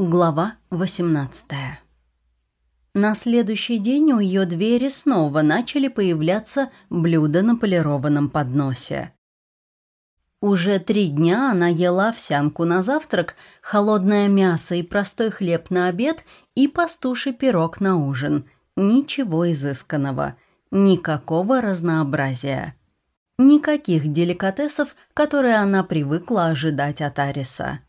Глава 18 На следующий день у ее двери снова начали появляться блюда на полированном подносе. Уже три дня она ела овсянку на завтрак, холодное мясо и простой хлеб на обед и пастуший пирог на ужин. Ничего изысканного, никакого разнообразия. Никаких деликатесов, которые она привыкла ожидать от Ариса.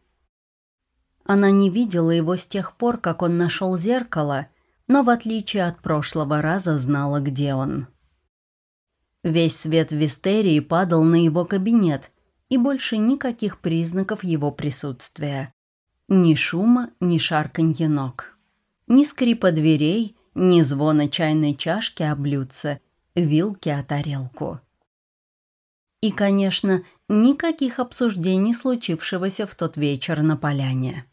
Она не видела его с тех пор, как он нашел зеркало, но в отличие от прошлого раза знала, где он. Весь свет Вистерии падал на его кабинет, и больше никаких признаков его присутствия. Ни шума, ни шарканья ног. Ни скрипа дверей, ни звона чайной чашки о блюдце, вилки о тарелку. И, конечно, никаких обсуждений случившегося в тот вечер на поляне.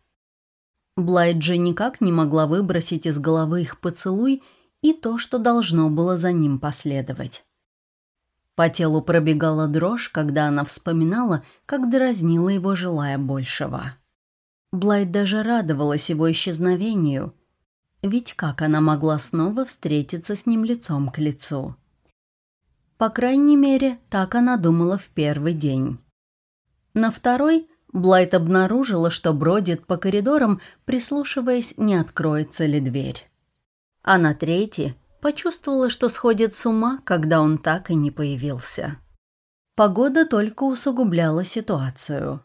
Блайт же никак не могла выбросить из головы их поцелуй и то, что должно было за ним последовать. По телу пробегала дрожь, когда она вспоминала, как дразнила его, желая большего. Блайт даже радовалась его исчезновению, ведь как она могла снова встретиться с ним лицом к лицу? По крайней мере, так она думала в первый день. На второй Блайт обнаружила, что бродит по коридорам, прислушиваясь, не откроется ли дверь. А на третий почувствовала, что сходит с ума, когда он так и не появился. Погода только усугубляла ситуацию.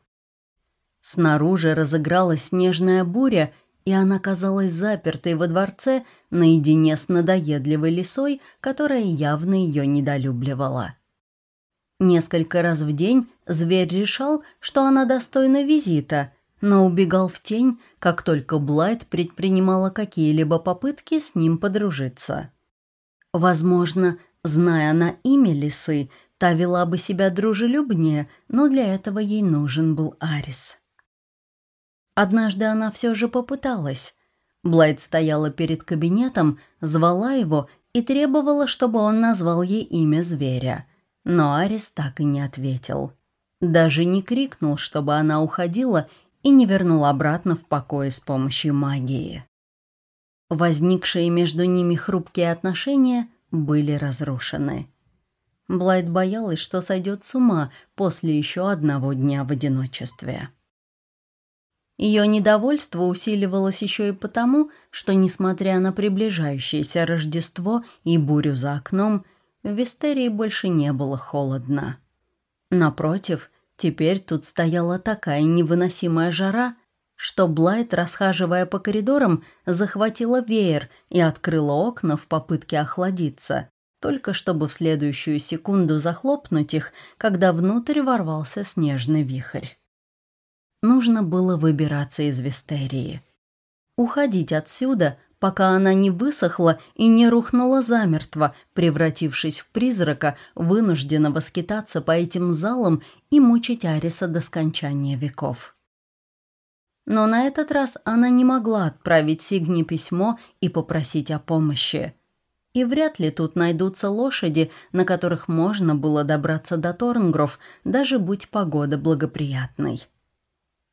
Снаружи разыгралась снежная буря, и она казалась запертой во дворце наедине с надоедливой лисой, которая явно ее недолюбливала. Несколько раз в день зверь решал, что она достойна визита, но убегал в тень, как только Блайт предпринимала какие-либо попытки с ним подружиться. Возможно, зная она имя лисы, та вела бы себя дружелюбнее, но для этого ей нужен был Арис. Однажды она все же попыталась. Блайт стояла перед кабинетом, звала его и требовала, чтобы он назвал ей имя зверя – но Арис так и не ответил. Даже не крикнул, чтобы она уходила и не вернул обратно в покое с помощью магии. Возникшие между ними хрупкие отношения были разрушены. Блайт боялась, что сойдет с ума после еще одного дня в одиночестве. Ее недовольство усиливалось еще и потому, что, несмотря на приближающееся Рождество и бурю за окном, в Вистерии больше не было холодно. Напротив, теперь тут стояла такая невыносимая жара, что Блайт, расхаживая по коридорам, захватила веер и открыла окна в попытке охладиться, только чтобы в следующую секунду захлопнуть их, когда внутрь ворвался снежный вихрь. Нужно было выбираться из Вистерии. Уходить отсюда, пока она не высохла и не рухнула замертво, превратившись в призрака, вынужденного скитаться по этим залам и мучить Ариса до скончания веков. Но на этот раз она не могла отправить Сигне письмо и попросить о помощи. И вряд ли тут найдутся лошади, на которых можно было добраться до Торнгров, даже будь погода благоприятной.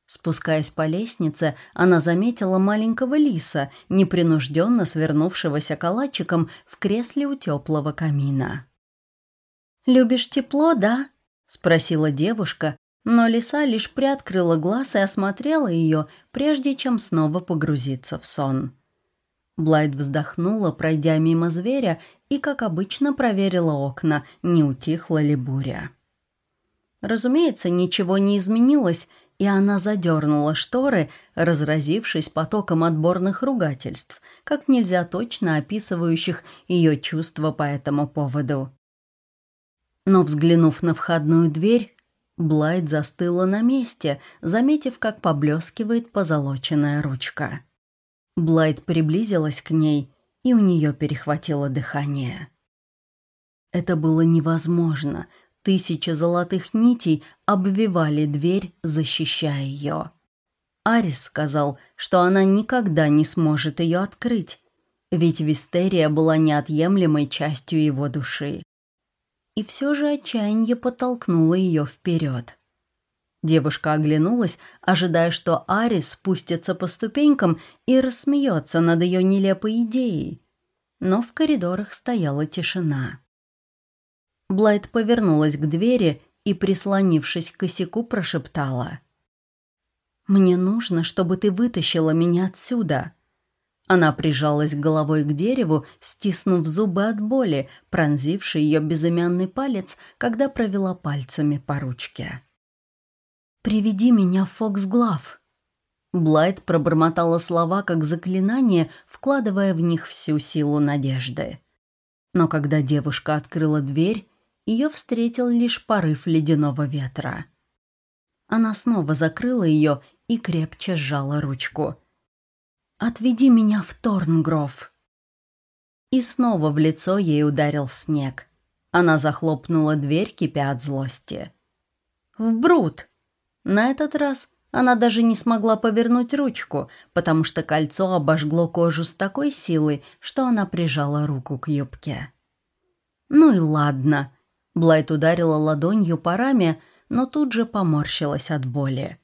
Спускаясь по лестнице, она заметила маленького лиса, непринужденно свернувшегося калачиком в кресле у теплого камина. «Любишь тепло, да?» — спросила девушка, но лиса лишь приоткрыла глаз и осмотрела ее, прежде чем снова погрузиться в сон. Блайт вздохнула, пройдя мимо зверя, и, как обычно, проверила окна, не утихла ли буря. Разумеется, ничего не изменилось, и она задернула шторы, разразившись потоком отборных ругательств, как нельзя точно описывающих ее чувства по этому поводу. Но, взглянув на входную дверь, Блайт застыла на месте, заметив, как поблескивает позолоченная ручка. Блайт приблизилась к ней, и у нее перехватило дыхание. Это было невозможно — Тысячи золотых нитей обвивали дверь, защищая ее. Арис сказал, что она никогда не сможет ее открыть, ведь Вистерия была неотъемлемой частью его души. И все же отчаяние подтолкнуло ее вперед. Девушка оглянулась, ожидая, что Арис спустится по ступенькам и рассмеется над ее нелепой идеей. Но в коридорах стояла тишина. Блайт повернулась к двери и, прислонившись к косяку, прошептала. «Мне нужно, чтобы ты вытащила меня отсюда». Она прижалась головой к дереву, стиснув зубы от боли, пронзивший ее безымянный палец, когда провела пальцами по ручке. «Приведи меня в Фоксглав». Блайт пробормотала слова как заклинание, вкладывая в них всю силу надежды. Но когда девушка открыла дверь, ее встретил лишь порыв ледяного ветра. Она снова закрыла ее и крепче сжала ручку – «Отведи меня в Торнгров». И снова в лицо ей ударил снег. Она захлопнула дверь, кипя от злости. «В Брут!» На этот раз она даже не смогла повернуть ручку, потому что кольцо обожгло кожу с такой силой, что она прижала руку к юбке. «Ну и ладно», — Блайт ударила ладонью по раме, но тут же поморщилась от боли.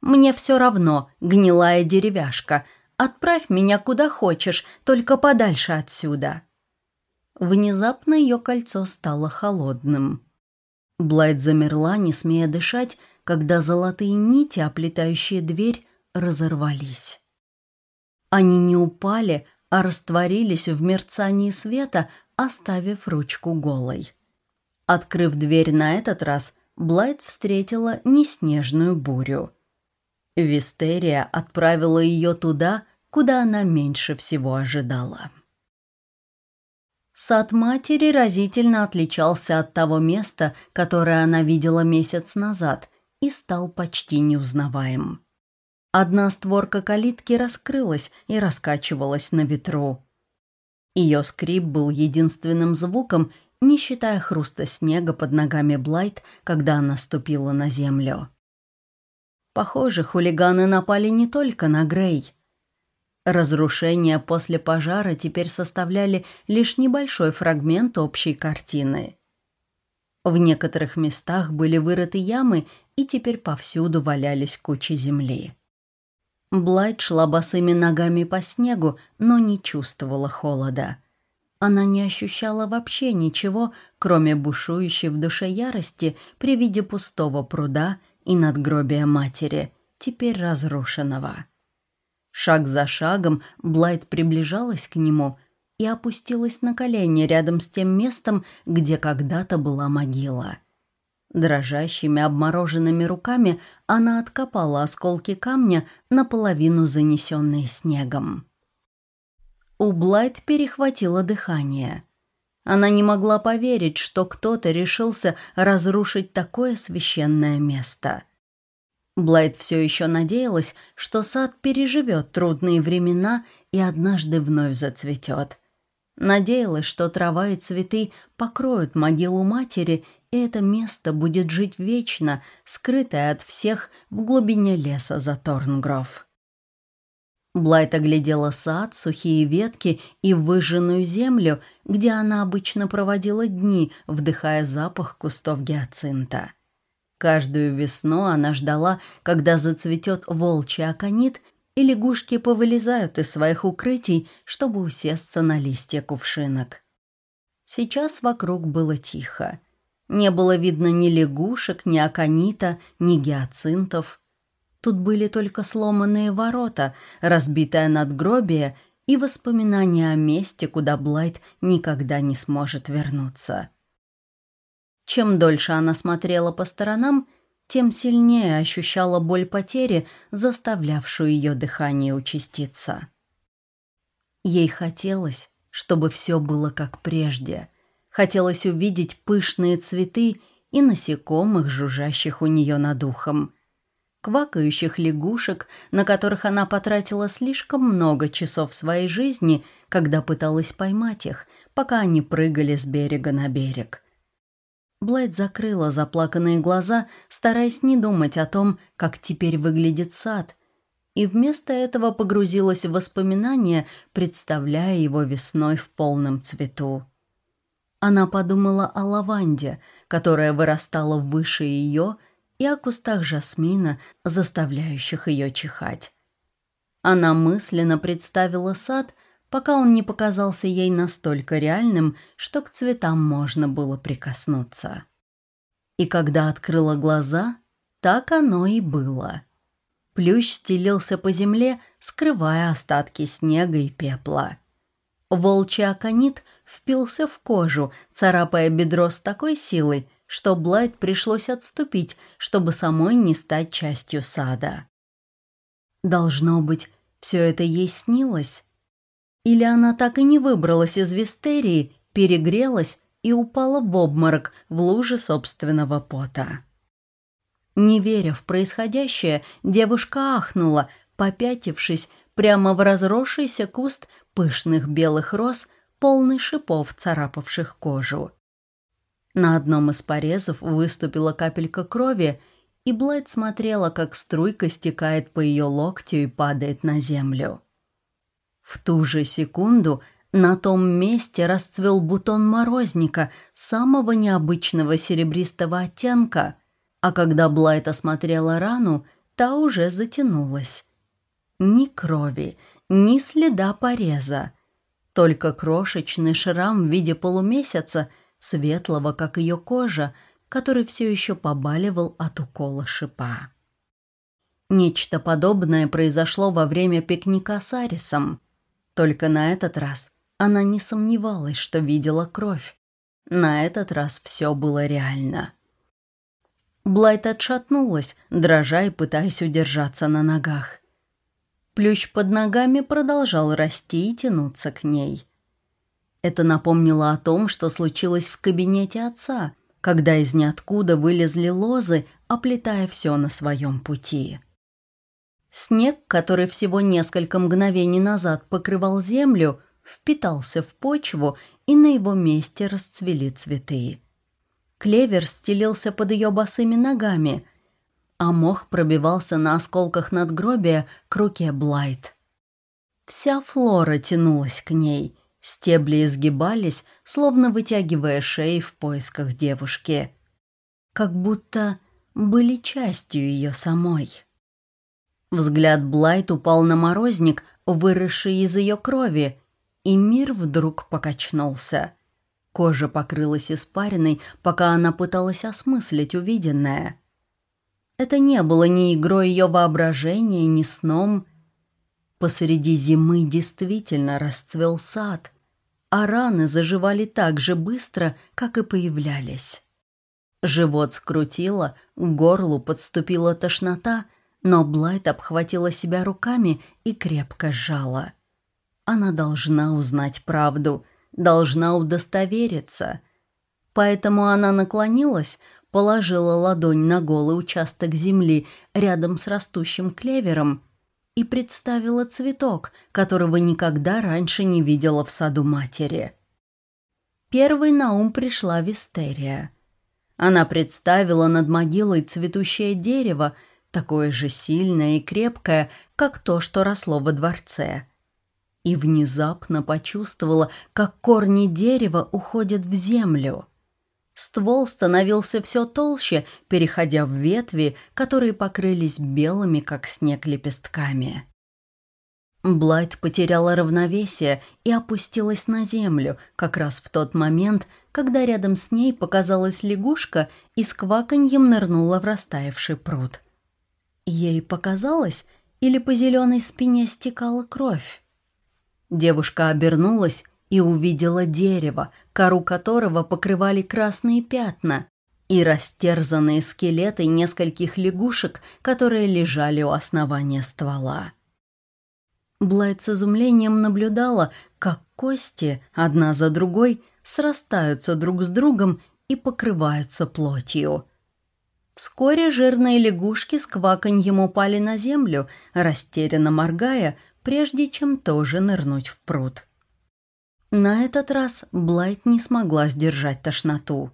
«Мне все равно, гнилая деревяшка, Отправь меня куда хочешь, только подальше отсюда». Внезапно ее кольцо стало холодным. Блайт замерла, не смея дышать, когда золотые нити, оплетающие дверь, разорвались. Они не упали, а растворились в мерцании света, оставив ручку голой. Открыв дверь на этот раз, Блайт встретила неснежную бурю. Вистерия отправила ее туда, куда она меньше всего ожидала. Сад матери разительно отличался от того места, которое она видела месяц назад, и стал почти неузнаваем. Одна створка калитки раскрылась и раскачивалась на ветру. Ее скрип был единственным звуком, не считая хруста снега под ногами Блайт, когда она ступила на землю. Похоже, хулиганы напали не только на Грей. Разрушения после пожара теперь составляли лишь небольшой фрагмент общей картины. В некоторых местах были вырыты ямы, и теперь повсюду валялись кучи земли. Блайт шла босыми ногами по снегу, но не чувствовала холода. Она не ощущала вообще ничего, кроме бушующей в душе ярости при виде пустого пруда и надгробия матери, теперь разрушенного. Шаг за шагом Блайт приближалась к нему и опустилась на колени рядом с тем местом, где когда-то была могила. Дрожащими обмороженными руками она откопала осколки камня, наполовину занесенные снегом. У Блайт перехватило дыхание. Она не могла поверить, что кто-то решился разрушить такое священное место – Блайт все еще надеялась, что сад переживет трудные времена и однажды вновь зацветет. Надеялась, что трава и цветы покроют могилу матери, и это место будет жить вечно, скрытое от всех в глубине леса за Торнгров. Блайт оглядела сад, сухие ветки и выжженную землю, где она обычно проводила дни, вдыхая запах кустов гиацинта. Каждую весну она ждала, когда зацветет волчий аконит, и лягушки повылезают из своих укрытий, чтобы усесться на листья кувшинок. Сейчас вокруг было тихо. Не было видно ни лягушек, ни аконита, ни гиацинтов. Тут были только сломанные ворота, разбитое надгробие и воспоминания о месте, куда Блайт никогда не сможет вернуться. Чем дольше она смотрела по сторонам, тем сильнее ощущала боль потери, заставлявшую ее дыхание участиться. Ей хотелось, чтобы все было как прежде. Хотелось увидеть пышные цветы и насекомых, жужжащих у нее над ухом. Квакающих лягушек, на которых она потратила слишком много часов своей жизни, когда пыталась поймать их, пока они прыгали с берега на берег – Блайт закрыла заплаканные глаза, стараясь не думать о том, как теперь выглядит сад, и вместо этого погрузилась в воспоминания, представляя его весной в полном цвету. Она подумала о лаванде, которая вырастала выше ее, и о кустах жасмина, заставляющих ее чихать. Она мысленно представила сад, пока он не показался ей настолько реальным, что к цветам можно было прикоснуться. И когда открыла глаза, так оно и было. Плющ стелился по земле, скрывая остатки снега и пепла. Волчий аконит впился в кожу, царапая бедро с такой силой, что Блайт пришлось отступить, чтобы самой не стать частью сада. Должно быть, все это ей снилось? Или она так и не выбралась из Вистерии, перегрелась и упала в обморок в луже собственного пота? Не веря в происходящее, девушка ахнула, попятившись прямо в разросшийся куст пышных белых роз, полный шипов, царапавших кожу. На одном из порезов выступила капелька крови, и Блайт смотрела, как струйка стекает по ее локтю и падает на землю. В ту же секунду на том месте расцвел бутон морозника самого необычного серебристого оттенка, а когда Блайт осмотрела рану, та уже затянулась. Ни крови, ни следа пореза, только крошечный шрам в виде полумесяца – светлого, как ее кожа, который все еще побаливал от укола шипа. Нечто подобное произошло во время пикника с Арисом. Только на этот раз она не сомневалась, что видела кровь. На этот раз все было реально. Блайт отшатнулась, дрожа и пытаясь удержаться на ногах. Плющ под ногами продолжал расти и тянуться к ней. Это напомнило о том, что случилось в кабинете отца, когда из ниоткуда вылезли лозы, оплетая все на своем пути. Снег, который всего несколько мгновений назад покрывал землю, впитался в почву, и на его месте расцвели цветы. Клевер стелился под ее босыми ногами, а мох пробивался на осколках надгробия к руке Блайт. Вся флора тянулась к ней — Стебли изгибались, словно вытягивая шеи в поисках девушки. Как будто были частью ее самой. Взгляд Блайт упал на морозник, выросший из ее крови, и мир вдруг покачнулся. Кожа покрылась испариной, пока она пыталась осмыслить увиденное. Это не было ни игрой ее воображения, ни сном, Посреди зимы действительно расцвел сад, а раны заживали так же быстро, как и появлялись. Живот скрутило, к горлу подступила тошнота, но Блайт обхватила себя руками и крепко сжала. Она должна узнать правду, должна удостовериться. Поэтому она наклонилась, положила ладонь на голый участок земли рядом с растущим клевером и представила цветок, которого никогда раньше не видела в саду матери. Первой на ум пришла Вистерия. Она представила над могилой цветущее дерево, такое же сильное и крепкое, как то, что росло во дворце. И внезапно почувствовала, как корни дерева уходят в землю. Ствол становился все толще, переходя в ветви, которые покрылись белыми, как снег, лепестками. Блайт потеряла равновесие и опустилась на землю, как раз в тот момент, когда рядом с ней показалась лягушка и с кваканьем нырнула в растаявший пруд. Ей показалось, или по зеленой спине стекала кровь? Девушка обернулась и увидела дерево, кору которого покрывали красные пятна и растерзанные скелеты нескольких лягушек, которые лежали у основания ствола. Блайт с изумлением наблюдала, как кости, одна за другой, срастаются друг с другом и покрываются плотью. Вскоре жирные лягушки с кваканьем упали на землю, растерянно моргая, прежде чем тоже нырнуть в пруд. На этот раз Блайт не смогла сдержать тошноту.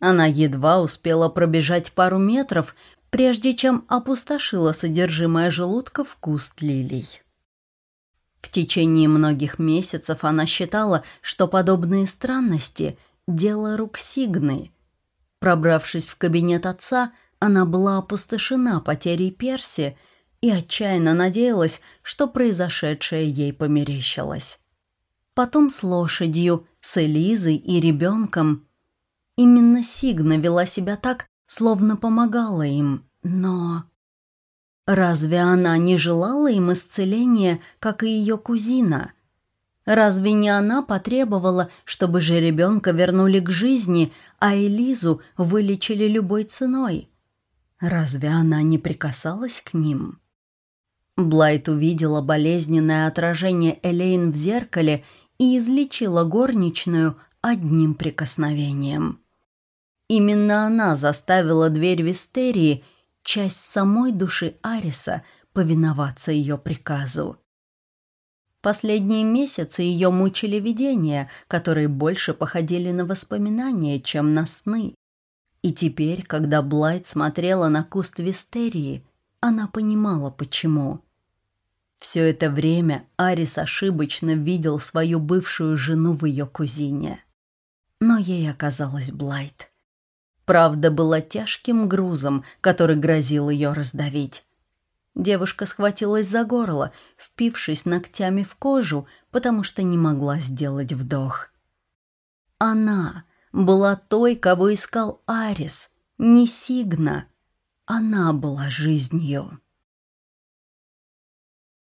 Она едва успела пробежать пару метров, прежде чем опустошила содержимое желудка в куст лилий. В течение многих месяцев она считала, что подобные странности – дело рук Сигны. Пробравшись в кабинет отца, Она была опустошена потерей Перси и отчаянно надеялась, что произошедшее ей померещилось. Потом с лошадью, с Элизой и ребенком. Именно Сигна вела себя так, словно помогала им, но... Разве она не желала им исцеления, как и ее кузина? Разве не она потребовала, чтобы же ребенка вернули к жизни, а Элизу вылечили любой ценой? Разве она не прикасалась к ним? Блайт увидела болезненное отражение Элейн в зеркале и излечила горничную одним прикосновением. Именно она заставила дверь Вистерии, часть самой души Ариса, повиноваться ее приказу. Последние месяцы ее мучили видения, которые больше походили на воспоминания, чем на сны. И теперь, когда Блайт смотрела на куст вистерии, она понимала, почему. Все это время Арис ошибочно видел свою бывшую жену в ее кузине. Но ей оказалась Блайт. Правда была тяжким грузом, который грозил ее раздавить. Девушка схватилась за горло, впившись ногтями в кожу, потому что не могла сделать вдох. Она была той, кого искал Арис, не Сигна. Она была жизнью.